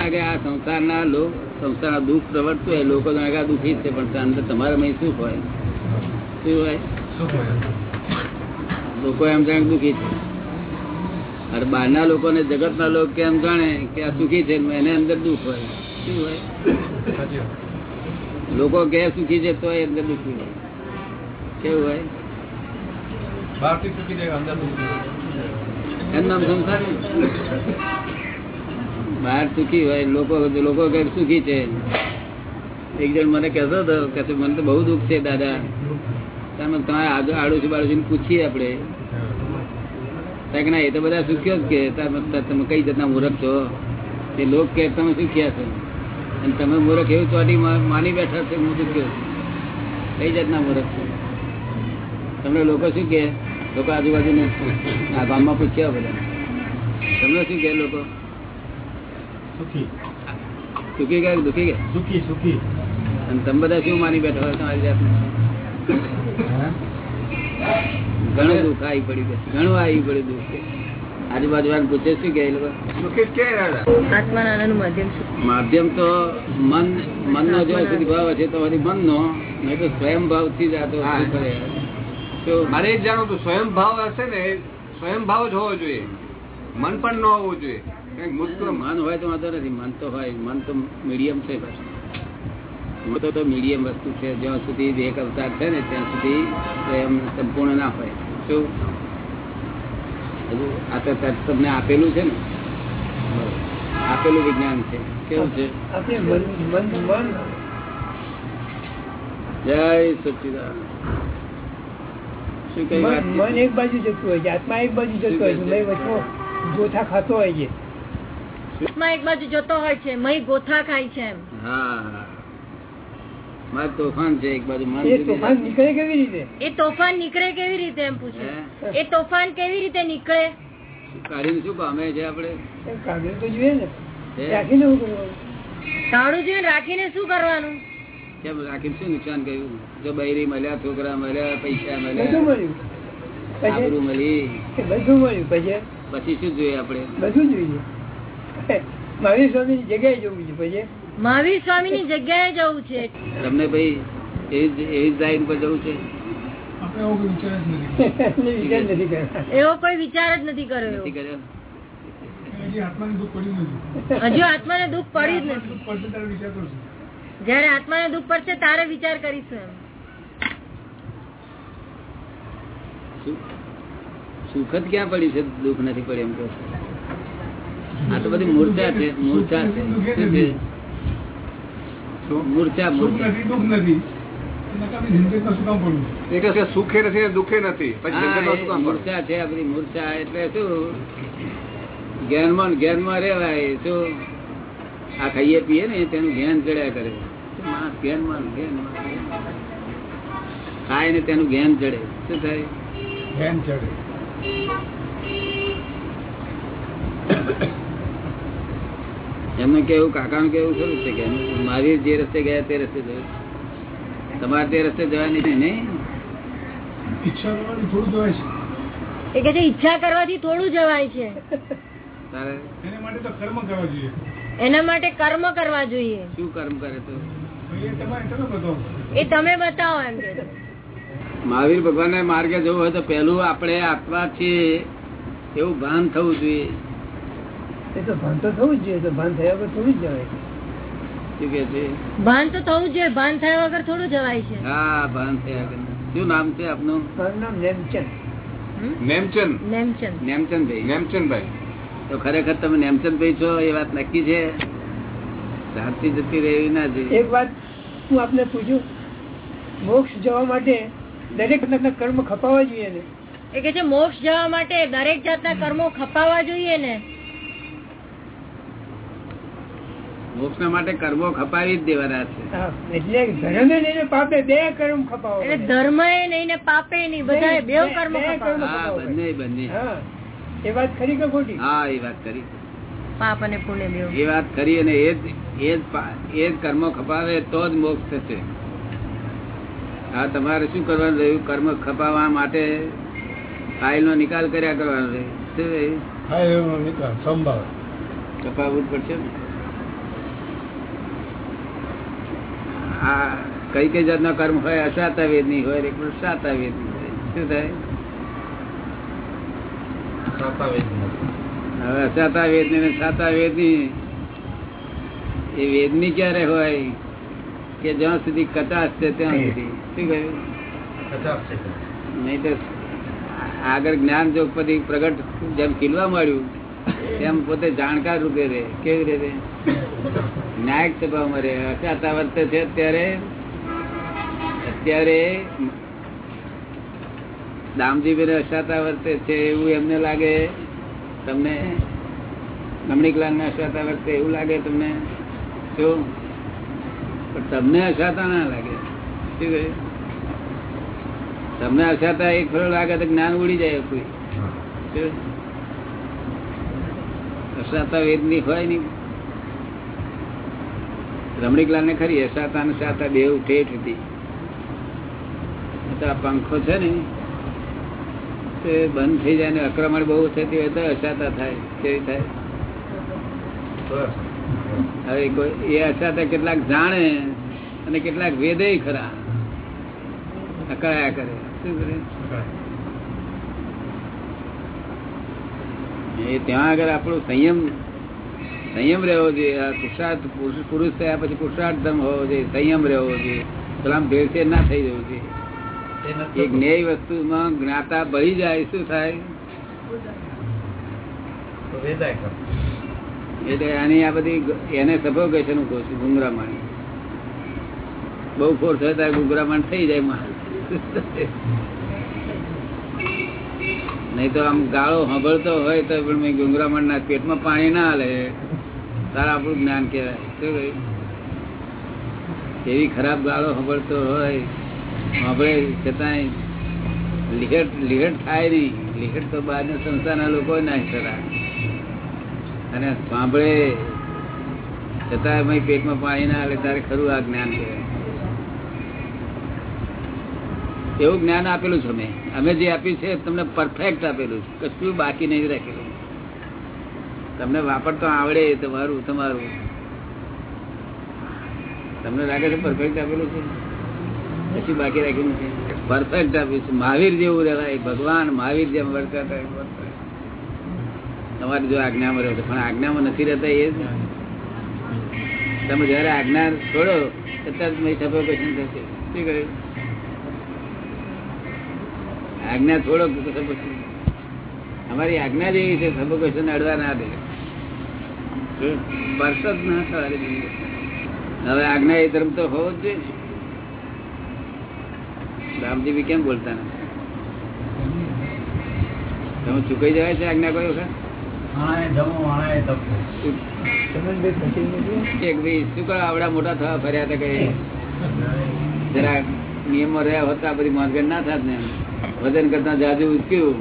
કારણ કે આ સંસારના લોક સંસારના દુઃખ પ્રવર્તતું હોય લોકો આગળ દુઃખી છે પણ અંદર તમારા મય શું હોય? શું હોય? લોકો એમ જાણે દુઃખી છે. અરે બહારના લોકોને જગતના લોકો કેમ જાણે કે આ સુખી છે એને અંદર દુઃખ હોય. શું હોય? લોકો કે સુખી છે તો એ અંદર દુઃખી હોય. કેવું હોય? બહારથી સુખી જાય અંદર એનું નામ સંસાર બહાર સુખી હોય, લોકો લોકો કે સુખી છે. એક જણ મને કહેતો હતો, કે મને તો બહુ દુઃખ છે, દાદા. તમે તમારે આડોશી બાડોશી પૂછીએ આપણે. કે ના, એ તો બધા સુખ્યો જ કે તમે કઈ જાતના મૂર્ખ છો? તે લોક કે, તમે સુખ્યા છો. અને તમે મૂર્ખ એવું ચોટી માની બેઠા છે, હું સુખ્યો છું. કઈ જાતના મૂર્ખ છો? તમને લોકો શું કે? લોકો આજુબાજુ આ ગામમાં પૂછ્યા બધા. તમને શું કે લોકો? સુખી સુખી ગયા દુખી ગયા સુખી સુખી. અને તમે બધા શું માની બેઠા હોય તમારી જાતને? ઘણું દુઃખ આવી પડ્યું કે ઘણું આવી પડ્યું દુઃખ આજુબાજુ પૂછે શું કે માધ્યમ તો મન મનનો જો સુધી ભાવ હશે તો મન નો નહીં તો સ્વયં ભાવથી જ આ તો? મારે એ જ જાણવું હતું સ્વયં ભાવ હશે ને સ્વયં ભાવ જ હોવો જોઈએ. મન પણ ન હોવું જોઈએ. મન હોય તો વાંધો નથી. મન તો હોય. મન તો મીડિયમ છે મન તો તો મીડિયમ વસ્તુ છે. જ્યાં સુધી એક અવતાર છે ને ત્યાં સુધી એમ સંપૂર્ણ ના હોય. શું? આ તો તમને આપેલું છે ને? આપેલું વિજ્ઞાન છે. કેવું છે? જય સચિદાન મન એક બાજુ જતું હોય છે. આત્મા એક બાજુ જતું હોય છે. જોથા ખાતો હોય છે. આત્મા એક બાજુ જતો હોય છે મય ગોથા ખાય છે એમ. હા. મારે તોફાન છે એક બાજુ મન એ તોફાન નીકળે કેવી રીતે? એ તોફાન નીકળે કેવી રીતે એમ પૂછે. એ તોફાન કેવી રીતે નીકળે? કાઢી શું પામે છે આપણે? કાઢી તો જોઈએ ને. રાખીને શું કરવાનું? કાઢું જોઈએ રાખીને શું કરવાનું? કેમ રાખીને શું નુકસાન કર્યું? જો બૈરી મળ્યા છોકરા મળ્યા પૈસા મળ્યા મળ્યા. મળ્યું. પછી? મળી. બધું મળ્યું. પછી? પછી શું જોઈએ આપણે? બધું જોઈએ. મહાવીર સ્વામીની જગ્યાએ જવું છે પછી મહાવીર સ્વામી ની જગ્યાએ જવું છે. તમને ભાઈ એવી જ- એવી જ લાઈન પર જવું છે? એમને વિચાર નથી એવો કોઈ વિચાર જ નથી કર્યો નથી કર્યો? હજુ આત્માને દુઃખ પડ્યું જ નથી. જયારે આત્માને દુઃખ પડશે તારે વિચાર કરીશું એમ. સુ- સુખ જ ક્યાં પડ્યું છે? દુઃખ નથી પડ્યું એમ કહો? આ તો બધી મૂર્છા છે મૂર્છા છે. મૂર્છા મૂર્છા. સુખે નથી દુઃખે નથી. પછી હા, જગતમાં શું એ કામ કરવું? મૂર્છા છે આ મૂર્છા. એટલે શું? જ્ઞાનમાં જ્ઞાનમાં રેવાય શું? આ ખાઈએ પીએ ને તેનું જ્ઞાન ચડ્યા કરે. માણસ જ્ઞાનમાં જ્ઞાનમાં ખાય ને તેનું જ્ઞાન ચડે. શું થાય? એમનું કેવું કાકાનું કેવું ખરું છે કે મારી જે રસ્તે ગયા તે રસ્તે જવું તમારે તે રસ્તે જવાની નહીં? નહીં એ કે છે ઈચ્છા કરવાથી થોડું જવાય છે. તારે? એના માટે કર્મ કરવા જોઈએ. શું કર્મ કરે તો? એ તમે બતાવો. એમ કે મહાવીર ભગવાન માર્ગે જવું હોય તો પેલું આપણે આત્મા છીએ એવું ભાન થવું જોઈએ. એ તો ભાન તો થવું જ જોઈએ તો ભાન થયા વગર થોડું જવાય શું કે છે? ભાન તો થવું જોઈએ ભાન થયા વગર થોડું જવાય છે. હા ભાન થયા વગર. શું નામ છે આપનું? મારું નામ નેમચંદ? નેમચંદ. નેમચંદ. નેમચંદભાઈ. નેમચંદભાઈ. તો ખરેખર તમે નેમચંદભાઈ છો એ વાત નક્કી છે? શાંતિ જતી રહેવી ના જોઈએ. એક વાત હું આપને પૂછું? મોક્ષ જવા માટે દરેક જાતના કર્મ ખપાવવા જોઈએ ને? એ કે છે મોક્ષ જવા માટે દરેક જાતના કર્મો ખપાવવા જોઈએ ને? મોક્ષ માટે કર્મો ખપાવી જ દેવાના છે. એટલે ધર્મે લઈને પાપે બે કર્મ ખપાવો એટલે ધર્મ એ નહીં પાપે નહીં બધા બે- કર્મ ખપાવવા. બંને બંને. એ વાત ખરી કે ખોટી? હા એ વાત કરી પાપ અને પુણ્ય એ વાત કરી અને એ જ એ જ પા- એ જ કર્મો ખપાવે તો જ મોક્ષ થશે. હા તમારે શું કરવાનું રહ્યું? કર્મ ખપાવવા માટે ફાઇલ નો નિકાલ કર્યા કરવાનો રહે? કપાવવું જ પડશે ને? આ કઈ કઈ જાતના કર્મ હોય અસાતા વેદની હોય એક સાતા વેદની હોય. શું થાય? હવે અસાતા વેદની ને સાતા વેદની એ વેદની ક્યારે હોય કે જ્યાં સુધી કચાશ છે ત્યાં સુધી? શું કહ્યું? નહીં તો આગળ જ્ઞાન જો પછી પ્રગટ જેમ ખીલવા મળ્યું તેમ પોતે જાણકાર રૂપે રહે. કેવી રીતે ન્યાયક સ્વભાવમાં મરે અચાતા વર્તે છે અત્યારે. અત્યારે દામજીભાઈ અશાતા વર્તે છે એવું એમને લાગે. તમને રમણીકલાલ ને અશાતા વર્તે એવું લાગે તમને? શું? પણ તમને અશાતા ના લાગે. શું કહે? તમને અશાતા એક ફરો લાગે તો જ્ઞાન ઉડી જાય કોઈ? અશાતા વેદની હોય નહીં. રમણીકલાલ ને ખરી અશાતા ને સાતા બે ઠેઠ હતી. આ પંખો છે ને તે બંધ થઈ જાય ને આક્રમણ બહુ થતી હોય તો અસાતા થાય કેવી થાય? હવે કોઈ એ અસાતા કેટલાક જાણે અને કેટલાક વેદે ખરા. અકળાયા કરે. શું કરે? એ ત્યાં આગળ આપણું સંયમ સંયમ રહેવો જોઈએ આ પુરુષાર્થ પુરુષ થયા પછી પુરુષાર્થ ધર્મ હોવો જોઈએ સંયમ રહેવો જોઈએ. પેલા ભેળસેળ ના થઈ જવું જોઈએ. એક ન્યાય વસ્તુમાં જ્ઞાતા બળી જાય શું થાય? એટલે આની આ બધી એને સફોકેશન કહું છું ગુંગરામણ બહુ ફોર્સ હોય ત્યારે ગુંગરામણ થઈ જાય માણસ. નહીં તો આમ ગાળો સાંભળતો હોય તો પણ ગુંગરામણ ના પેટમાં પાણી ના હાલે. તારા આપણું જ્ઞાન કહેવાય. એવી ખરાબ ગાળો સાંભળતો હોય, સાંભળે છતાંય લિહટ લિહટ થાય નહીં. લિહટ તો બહારના સંસ્થાના લોકો ના ખરા અને સાંભળે છતાં ભાઈ પેટમાં પાણી ના આવે તારે ખરું આ જ્ઞાન કહેવાય. એવું જ્ઞાન આપેલું છે અમે અમે જે આપ્યું છે, તમને પરફેક્ટ આપેલું છે. કશું બાકી નહીં રાખેલું. તમને વાપરતો આવડે તમારું તમારું. તમને લાગે છે પરફેક્ટ આપેલું છે? પછી બાકી રાખ્યું છે પરફેક્ટ આપ્યું છે. મહાવીર જેવું રહેવાય. ભગવાન મહાવીર જેમ વર્તાતા એમ તમારે જો આજ્ઞામાં રહો છો. પણ આજ્ઞામાં નથી રહેતા એ જ. તમે જયારે આજ્ઞા છોડો, અત્યારે મેં સફોકેશન થશે. શું કહ્યું? આજ્ઞા છોડો સફોકેશન અમારી આજ્ઞા જેવી છે સફોકેશન અડવા ના દે. સ્પર્શ જ ના થવા હવે આજ્ઞા એ ધર્મ તો હોવો જ જોઈએ ને. રામજી બી કેમ બોલતા નથી? તમે ચૂકાઈ જવાય છે આજ્ઞા કોઈ વખત? આવડા મોટા થવા ફર્યા હતા કઈ જરા નિયમો રહ્યા હોતા બધી માર્ગણ ના થાત ને વજન કરતા જાદુ ઉચક્યું.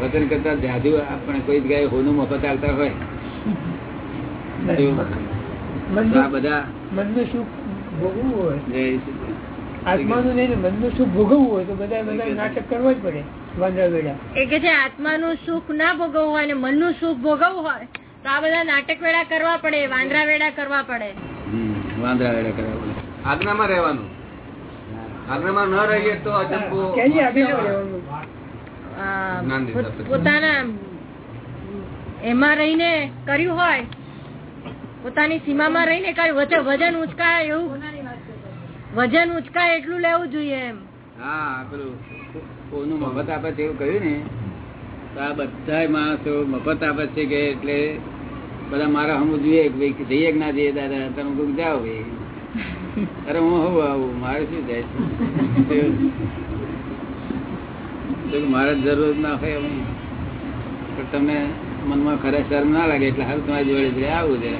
વજન કરતા જાદુ આપણે કોઈ જગ્યાએ હોનું મફત આવતા હોય. તો આ મનનું બધા મનનું સુખ ભોગવવું હોય? જે આત્માનું નહીં ને મનનું સુખ ભોગવવું હોય તો બધા બધા નાટક કરવા જ પડે વાંદરા વેળા એ કે છે આત્માનું સુખ ના ભોગવવું હોય ને મનનું સુખ ભોગવવું હોય તો આ બધા નાટક વેળા કરવા પડે વાંદરા વેળા કરવા પડે. વાંદરા વેડા કરવા પડે. આજ્ઞામાં રહેવાનું? આજ્ઞામાં ન રહીએ તો અજંબો કેની આજ્ઞામાં રહેવાનું? આ જ્ઞાન દીધા પોત- પછી. પોતાના એમાં રહીને કર્યું હોય પોતાની સીમામાં રહીને કઈ વજન ઉચકાય એવું? વજન ઉચકાય એટલું લેવું જોઈએ એમ. હા પેલું કોનું મફત આપે છે એવું કહ્યું ને. તો આ બધા માણસો મફત આપે છે કે એટલે બધા મારા હમ જોઈએ જઈએ કે ના જઈએ દાદા તમે કોઈ જાઓ ભાઈ. અરે હું હું આવું મારે શું જાય છે? મારે જરૂર ના હોય હું પણ તમને મનમાં ખરે શરમ ના લાગે એટલે હાલ તમારી જોડે આવું છે.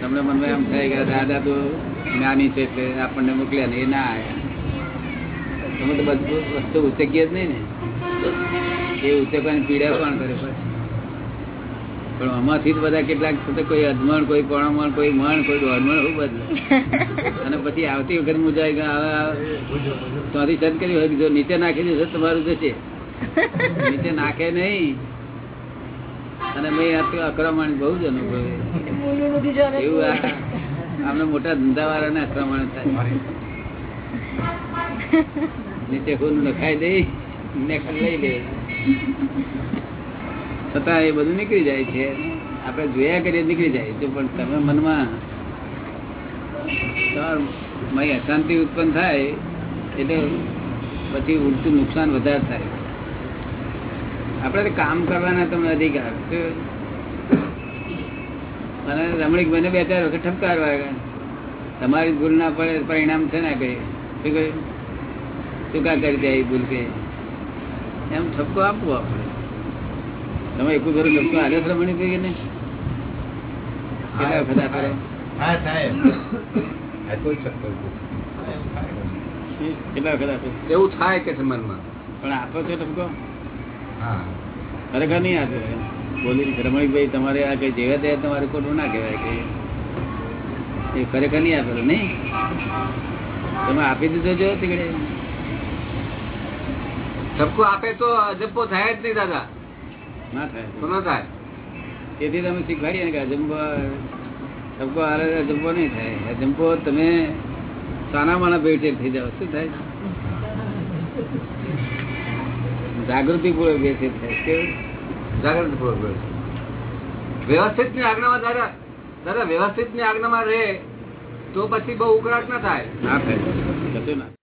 તમને મનમાં એમ થાય કે દાદા તો જ્ઞાની છે એટલે આપણને મોકલ્યા ને એ ના આવ્યા તમે તો બધું વસ્તુ ઉચકીએ જ નહીં ને. એ ઉચકવાની પીડા કોણ કરે પણ આમાંથી બધા કેટલાક થતા કોઈ અજમણ કોઈ પોણમણ, કોઈ મણ, કોઈ દોડમણ એવું બધું. અને પછી આવતી વખત મુજાય ત્યાંથી સદ કરી હોય જો નીચે નાખી દેશો તમારું જશે નીચે નાખે નહીં. અને મેં તો બહુ જ અનુભવે. એવું આમને મોટા ધંધા વાળાને અક્રમણ થાય. નીચે ખુદ નખાઈ દઈ ને લઈ લે. છતાં એ બધું નીકળી જાય છે. આપણે જોયા કરીએ નીકળી જાય છે, પણ તમે મનમાં મય અશાંતિ ઉત્પન્ન થાય, એટલે પછી ઉલટું નુકસાન વધારે થાય. આપણે તો કામ કરવાના તમને અધિકાર અને રમણીક બને બે ચાર વખત ઠપકારવા. તમારી ભૂલ ના પડે પરિણામ છે ના કઈ? શું કહ્યું? ચૂકા કરી દે ભૂલ કે એમ ઠપકો આપવો આપણે. તમે એકું ઘર ઠપકો આલે રમણીકભાઈ કે નહીં? કેટલા વખત આપો? હા સાહેબ. કેટલા વખત આપો? એવું થાય કે છે મનમાં? પણ આપો છો ઠપકો? ખરેખર નહીં આપે બોલી રમણીકભાઈ તમારે આ કઈ જેવા દે તમારે ખોટું ના કહેવાય કે એ ખરેખર નહીં આપેલું નહીં? તમે આપી દીધો જો તીકડે. સબકો આપે તો અજબ્બો થાય જ નહીં દાદા ના તો થાય ના થાય તેથી તમે શીખવાડીએ ને કે અજંબો સબકો હારે અજંબો નહીં થાય. અજંબો તમે સાના માના બેઠે થઈ જાઓ. શું થાય? જાગૃતિ પૂર્વક વ્યવસ્થિત થાય કેવું જાગૃતિ પૂર્વક વ્યવસ્થિતની આજ્ઞામાં દાદા દાદા વ્યવસ્થિતની આજ્ઞામાં રહે, તો પછી બહુ ઉકળાટ ના થાય. ના થાય.